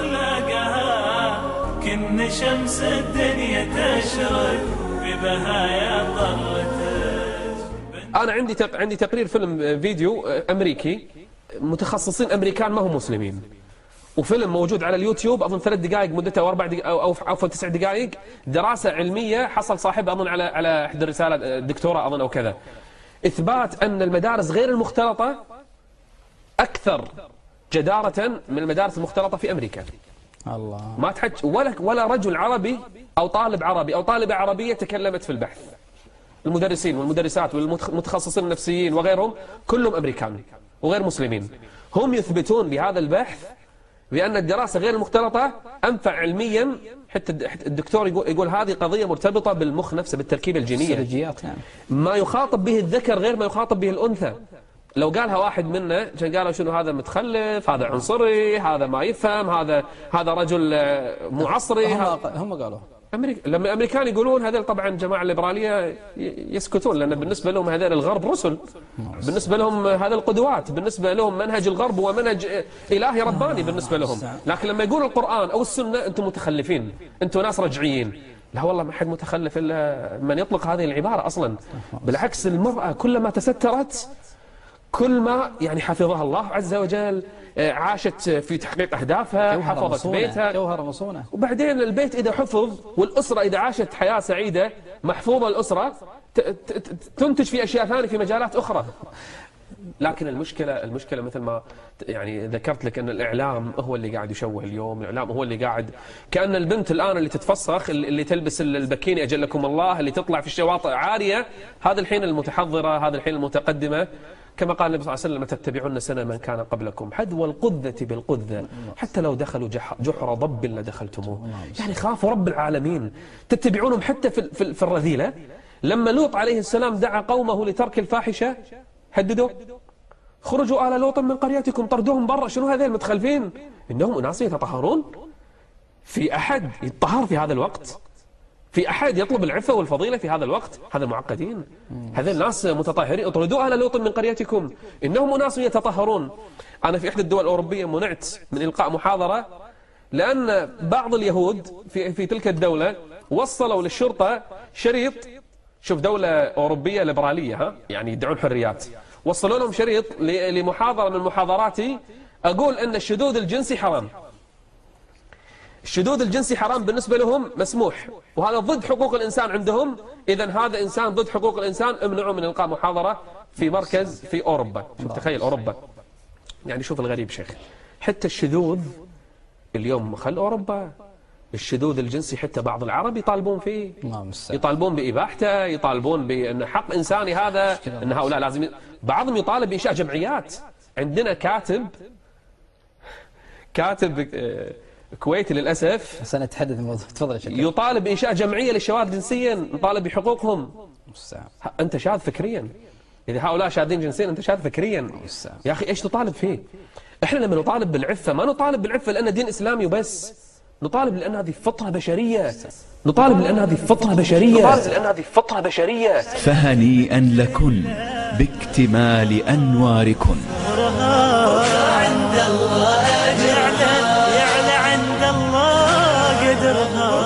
أخلاقها كن شمس الدنيا تشرق ببهايا طلتك أنا عندي تق... عندي تقرير فيلم فيديو أمريكي. متخصصين أمريكان ما هم مسلمين. وفيلم موجود على اليوتيوب أظن ثلاث دقائق مدته أو أربع دقائق أو عفوا تسع دقائق. دراسة علمية حصل صاحبها أظن على على إحدى الرسالة دكتوراه أظن أو كذا. إثبات أن المدارس غير المختلطة أكثر. جدارة من المدارس المختلطة في أمريكا. الله. ما تحج ولا ولا رجل عربي أو طالب عربي أو طالبة عربية تكلمت في البحث. المدرسين والمدرسات والمتخصصين النفسيين وغيرهم كلهم أمريكان وغير مسلمين. هم يثبتون بهذا البحث بأن الدراسة غير المختلطة أنفع علميا. حتى الدكتور يقول, يقول هذه قضية مرتبطة بالمخ نفسه بالتركيبة الجينية. سلوجيات نعم ما يخاطب به الذكر غير ما يخاطب به الأنثى. لو قالها واحد منا كان قالوا شنو هذا متخلف هذا عنصري هذا ما يفهم هذا هذا رجل آه، مو عصري هم هم قالوا. أمريكا لما الأمريكان يقولون هذول طبعا الجماعه الليبراليه يسكتون لأن بالنسبة لهم هذول الغرب رسل. بالنسبة لهم هذا القدوات بالنسبة لهم منهج الغرب هو منهج إلهي رباني بالنسبة لهم. لكن لما يقول القرآن أو السنة أنتم متخلفين أنتم ناس رجعيين. لا والله ما حد متخلف إلا من يطلق هذه العبارة أصلا. بالعكس المرأة كلما تسترت كل ما يعني حفظها الله عز وجل آه، عاشت في تحقيق أهدافها جوهرة حفظت مصونة بيتها. جوهرة مصونة وبعدين البيت إذا حفظ والأسرة إذا عاشت حياة سعيدة محفوظة الأسرة تنتج في أشياء ثانية في مجالات أخرى. لكن المشكلة المشكلة مثل ما يعني ذكرت لك أن الإعلام هو اللي قاعد يشوه اليوم الإعلام هو اللي قاعد كأن البنت الآن اللي تتفسخ اللي تلبس ال- البكيني أجلكم الله اللي تطلع في الشواطئ عارية هذا الحين المتحضرة هذا الحين المتقدمة. كما قال النبي صلى الله عليه وسلم تتبعون سنة من كان قبلكم؟ حذو القذة بالقذة. حتى لو دخلوا جح- جحر ضب لدخلتموه. يعني خافوا رب العالمين. تتبعونهم حتى في, في, في الرذيلة؟ لما لوط عليه السلام دعا قومه لترك الفاحشة هددوا؟ خرجوا آل لوط من قريتكم طردوهم برا شنو هذول المتخلفين إنهم أناس يتطهرون. في أحد يتطهر في هذا الوقت؟ في أحد يطلب العفة والفضيلة في هذا الوقت؟ هذا معقدين هذا الناس متطهرين. اطردوا أهل لوط من قريتكم. إنهم أناس يتطهرون. أنا في إحدى الدول الأوروبية منعت من إلقاء محاضرة لأن بعض اليهود في, في تلك الدولة وصلوا للشرطة شريط شوف دولة أوروبية ليبرالية ها؟ يعني يدعون حريات. وصلوا لهم شريط لمحاضرة من محاضراتي. أقول أن الشذوذ الجنسي حرام. الشذوذ الجنسي حرام بالنسبة لهم مسموح. وهذا ضد حقوق الإنسان عندهم. إذا هذا إنسان ضد حقوق الإنسان امنعوا من إلقاء محاضرة في مركز في أوروبا. شوف تخيل أوروبا. يعني شوف الغريب شيخ. حتى الشذوذ اليوم خل أوروبا. الشذوذ الجنسي حتى بعض العرب يطالبون فيه. يطالبون بإباحته يطالبون بأن حق إنساني هذا أن هؤلاء لازم. بعضهم يطالب بإنشاء جمعيات. عندنا كاتب كاتب كويتي للأسف بس أنا أتحدث الموضوع. تفضل يا شكرا يطالب بإنشاء جمعية للشواذ جنسيا نطالب بحقوقهم. أنت شاذ فكريا. إذا هؤلاء شاذين جنسيا أنت شاذ فكريا. يا أخي إيش تطالب فيه؟ إحنا لما نطالب بالعفة ما نطالب بالعفة لأن دين إسلامي وبس. نطالب لأن هذه فطرة بشرية. نطالب لأن هذه فطرة بشرية. نطالب لأن هذه فطرة بشرية. فهنيئا لكن باكتمال أنواركن. I'll